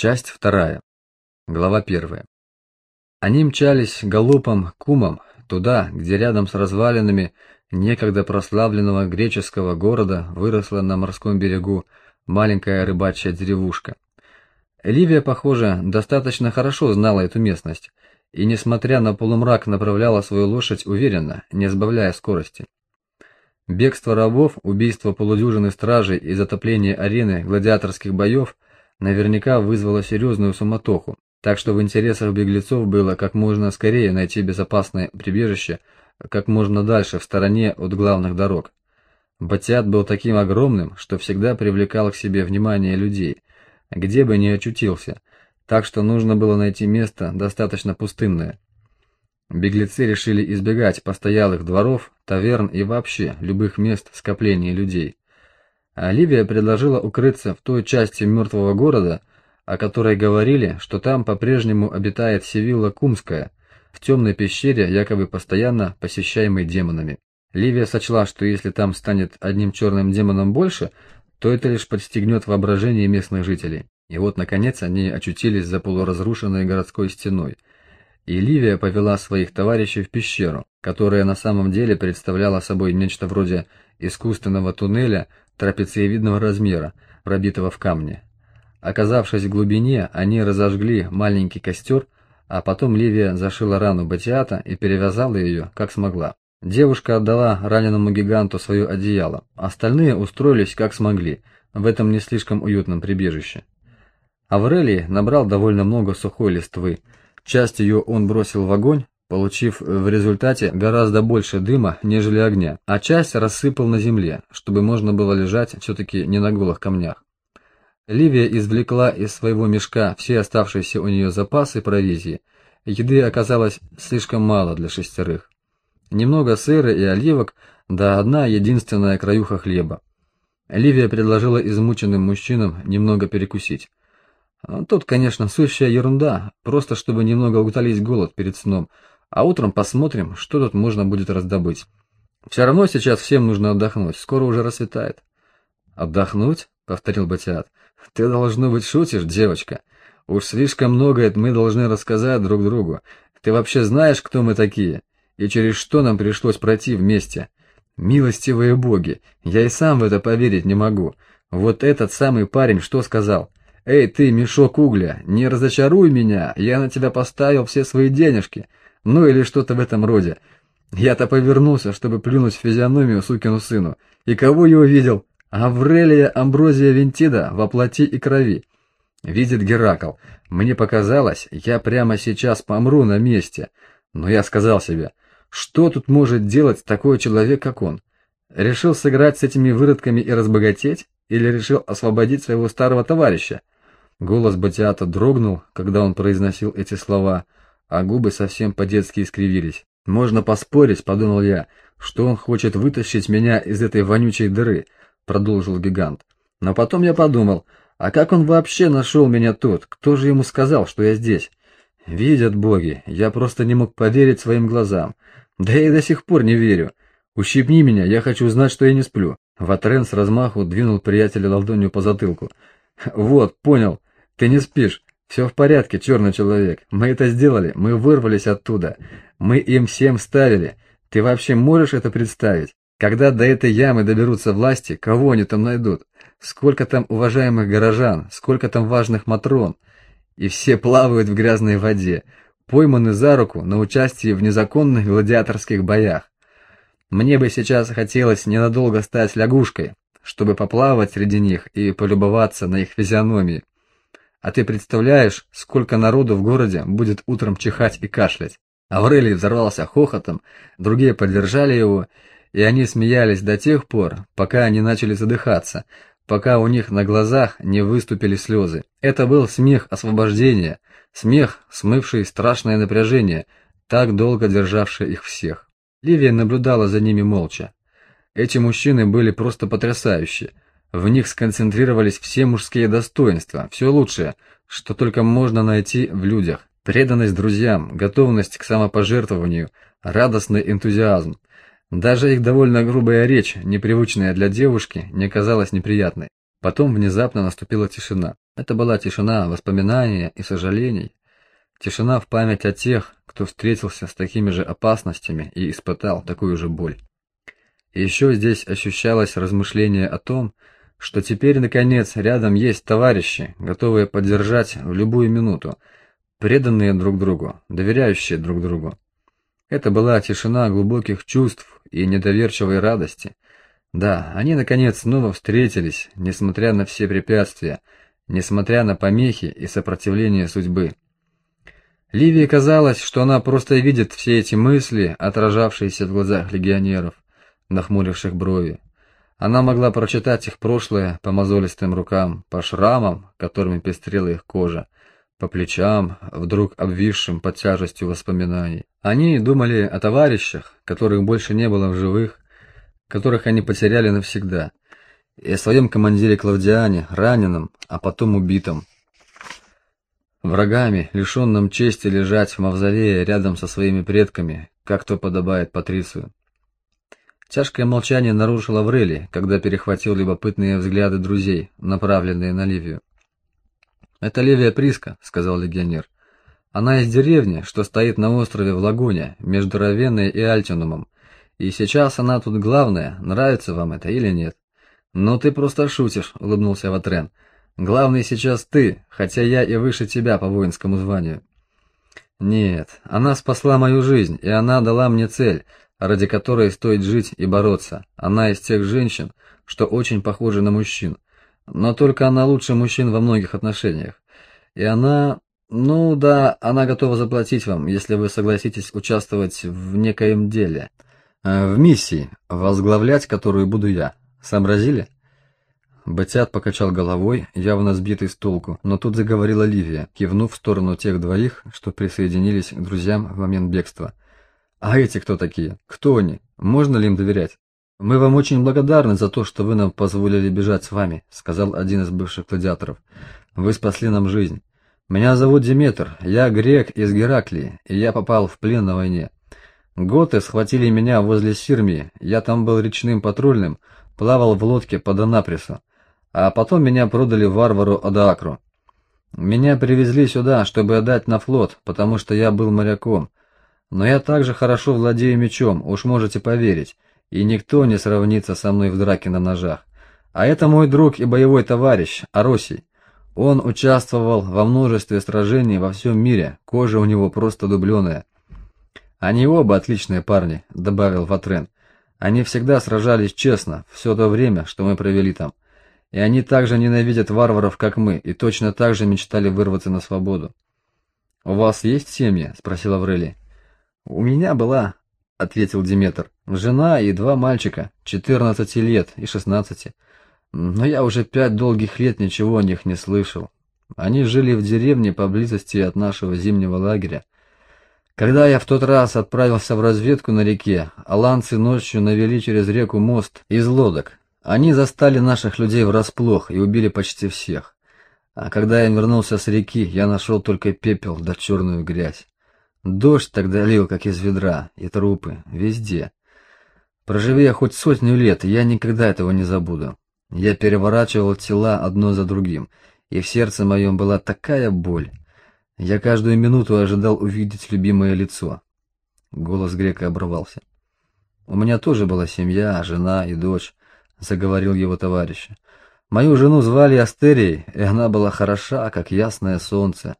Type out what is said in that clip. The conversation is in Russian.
Часть вторая. Глава первая. Они мчались галопом кумом туда, где рядом с развалинами некогда прославленного греческого города выросла на морском берегу маленькая рыбачья деревушка. Ливия, похоже, достаточно хорошо знала эту местность и, несмотря на полумрак, направляла свою лошадь уверенно, не сбавляя скорости. Бегство рабов, убийство полудюжины стражей и затопление арены гладиаторских боев – наверняка вызвало серьезную суматоху, так что в интересах беглецов было как можно скорее найти безопасное прибежище как можно дальше в стороне от главных дорог. Батиат был таким огромным, что всегда привлекал к себе внимание людей, где бы ни очутился, так что нужно было найти место достаточно пустынное. Беглецы решили избегать постоялых дворов, таверн и вообще любых мест скопления людей. Оливия предложила укрыться в той части мертвого города, о которой говорили, что там по-прежнему обитает Севилла Кумская, в темной пещере, якобы постоянно посещаемой демонами. Ливия сочла, что если там станет одним черным демоном больше, то это лишь подстегнет воображение местных жителей. И вот, наконец, они очутились за полуразрушенной городской стеной. И Ливия повела своих товарищей в пещеру, которая на самом деле представляла собой нечто вроде искусственного туннеля трапециевидного размера, пробитого в камне. Оказавшись в глубине, они разожгли маленький костер, а потом Ливия зашила рану Батиата и перевязала ее, как смогла. Девушка отдала раненому гиганту свое одеяло, остальные устроились как смогли в этом не слишком уютном прибежище. Аврелий набрал довольно много сухой листвы, часть ее он бросил в огонь, получив в результате гораздо больше дыма, нежели огня, а часть рассыпал на земле, чтобы можно было лежать все-таки не на голых камнях. Ливия извлекла из своего мешка все оставшиеся у нее запасы провизии. Еды оказалось слишком мало для шестерых. Немного сыра и оливок, да одна единственная краюха хлеба. Ливия предложила измученным мужчинам немного перекусить. Тут, конечно, сущая ерунда, просто чтобы немного утолить голод перед сном, а утром посмотрим, что тут можно будет раздобыть. Все равно сейчас всем нужно отдохнуть, скоро уже рассветает. Отдохнуть? повторил Батиат. Ты должно быть шутишь, девочка. Уж слишком многое мы должны рассказать друг другу. Ты вообще знаешь, кто мы такие и через что нам пришлось пройти вместе? Милостивые боги, я и сам в это поверить не могу. Вот этот самый парень что сказал? Эй, ты, мешок угля, не разочаруй меня. Я на тебя поставил все свои денежки ну или что-то в этом роде. Я-то повернулся, чтобы плюнуть в физиономию сукину сыну. И кого я увидел? Аврелия Амброзия Вентида во плоти и крови. Видит Геракл. Мне показалось, я прямо сейчас помру на месте. Но я сказал себе, что тут может делать такой человек, как он? Решил сыграть с этими выродками и разбогатеть? Или решил освободить своего старого товарища? Голос Батиата дрогнул, когда он произносил эти слова — а губы совсем по-детски искривились. «Можно поспорить», — подумал я, — «что он хочет вытащить меня из этой вонючей дыры», — продолжил гигант. Но потом я подумал, а как он вообще нашел меня тут? Кто же ему сказал, что я здесь? Видят боги, я просто не мог поверить своим глазам. Да и до сих пор не верю. Ущипни меня, я хочу знать, что я не сплю. Ватрен с размаху двинул приятеля ладонью по затылку. Вот, понял. Ты не спишь. «Все в порядке, черный человек. Мы это сделали. Мы вырвались оттуда. Мы им всем ставили. Ты вообще можешь это представить? Когда до этой ямы доберутся власти, кого они там найдут? Сколько там уважаемых горожан? Сколько там важных матрон? И все плавают в грязной воде, пойманы за руку на участии в незаконных гладиаторских боях. Мне бы сейчас хотелось ненадолго стать лягушкой, чтобы поплавать среди них и полюбоваться на их физиономии. А ты представляешь, сколько народу в городе будет утром чихать и кашлять? Аврелий взорвался хохотом, другие поддержали его, и они смеялись до тех пор, пока они начали задыхаться, пока у них на глазах не выступили слезы. Это был смех освобождения, смех, смывший страшное напряжение, так долго державшее их всех. Ливия наблюдала за ними молча. Эти мужчины были просто потрясающие. В них сконцентрировались все мужские достоинства, все лучшее, что только можно найти в людях. Преданность друзьям, готовность к самопожертвованию, радостный энтузиазм. Даже их довольно грубая речь, непривычная для девушки, не казалась неприятной. Потом внезапно наступила тишина. Это была тишина воспоминания и сожалений, тишина в память о тех, кто встретился с такими же опасностями и испытал такую же боль. Еще здесь ощущалось размышление о том, что теперь, наконец, рядом есть товарищи, готовые поддержать в любую минуту, преданные друг другу, доверяющие друг другу. Это была тишина глубоких чувств и недоверчивой радости. Да, они, наконец, снова встретились, несмотря на все препятствия, несмотря на помехи и сопротивление судьбы. Ливии казалось, что она просто видит все эти мысли, отражавшиеся в глазах легионеров, нахмуривших брови. Она могла прочитать их прошлое по мозолистым рукам, по шрамам, которыми пестрела их кожа, по плечам, вдруг обвисшим под тяжестью воспоминаний. Они думали о товарищах, которых больше не было в живых, которых они потеряли навсегда, и о своем командире Клавдиане, раненом, а потом убитом. Врагами, лишенном чести лежать в мавзолее рядом со своими предками, как то подобает Патрицию. Тяжкое молчание нарушил Аврели, когда перехватил любопытные взгляды друзей, направленные на Ливию. «Это Ливия Приска», — сказал легионер. «Она из деревни, что стоит на острове в Лагуне, между Равенной и Альтинумом. И сейчас она тут главная, нравится вам это или нет?» «Ну ты просто шутишь», — улыбнулся Ватрен. «Главный сейчас ты, хотя я и выше тебя по воинскому званию». «Нет, она спасла мою жизнь, и она дала мне цель, ради которой стоит жить и бороться. Она из тех женщин, что очень похожи на мужчин. Но только она лучше мужчин во многих отношениях. И она... Ну да, она готова заплатить вам, если вы согласитесь участвовать в некоем деле. Э, в миссии, возглавлять которую буду я. Сообразили? Батят покачал головой, явно сбитый с толку, но тут заговорила Ливия, кивнув в сторону тех двоих, что присоединились к друзьям в момент бегства. А эти кто такие? Кто они? Можно ли им доверять? Мы вам очень благодарны за то, что вы нам позволили бежать с вами, сказал один из бывших гладиаторов. Вы спасли нам жизнь. Меня зовут Диметр, я грек из Гераклии, и я попал в плен на войне. Готы схватили меня возле Сирмии, я там был речным патрульным, плавал в лодке под Анапрису, а потом меня продали варвару Адаакру. Меня привезли сюда, чтобы отдать на флот, потому что я был моряком, но я также хорошо владею мечом, уж можете поверить, и никто не сравнится со мной в драке на ножах. А это мой друг и боевой товарищ, Аросий. Он участвовал во множестве сражений во всем мире, кожа у него просто дубленая. Они оба отличные парни, добавил Ватрен. Они всегда сражались честно, все то время, что мы провели там. И они также ненавидят варваров, как мы, и точно так же мечтали вырваться на свободу. «У вас есть семья?» — спросил Аврелий. «У меня была», — ответил Диметр, — «жена и два мальчика, четырнадцати лет и шестнадцати. Но я уже пять долгих лет ничего о них не слышал. Они жили в деревне поблизости от нашего зимнего лагеря. Когда я в тот раз отправился в разведку на реке, аланцы ночью навели через реку мост из лодок. Они застали наших людей врасплох и убили почти всех. А когда я вернулся с реки, я нашел только пепел да черную грязь. Дождь тогда лил, как из ведра, и трупы, везде. Проживи я хоть сотню лет, я никогда этого не забуду. Я переворачивал тела одно за другим, и в сердце моем была такая боль. Я каждую минуту ожидал увидеть любимое лицо. Голос грека оборвался. У меня тоже была семья, жена и дочь, заговорил его товарищ. Мою жену звали Астерией, и она была хороша, как ясное солнце.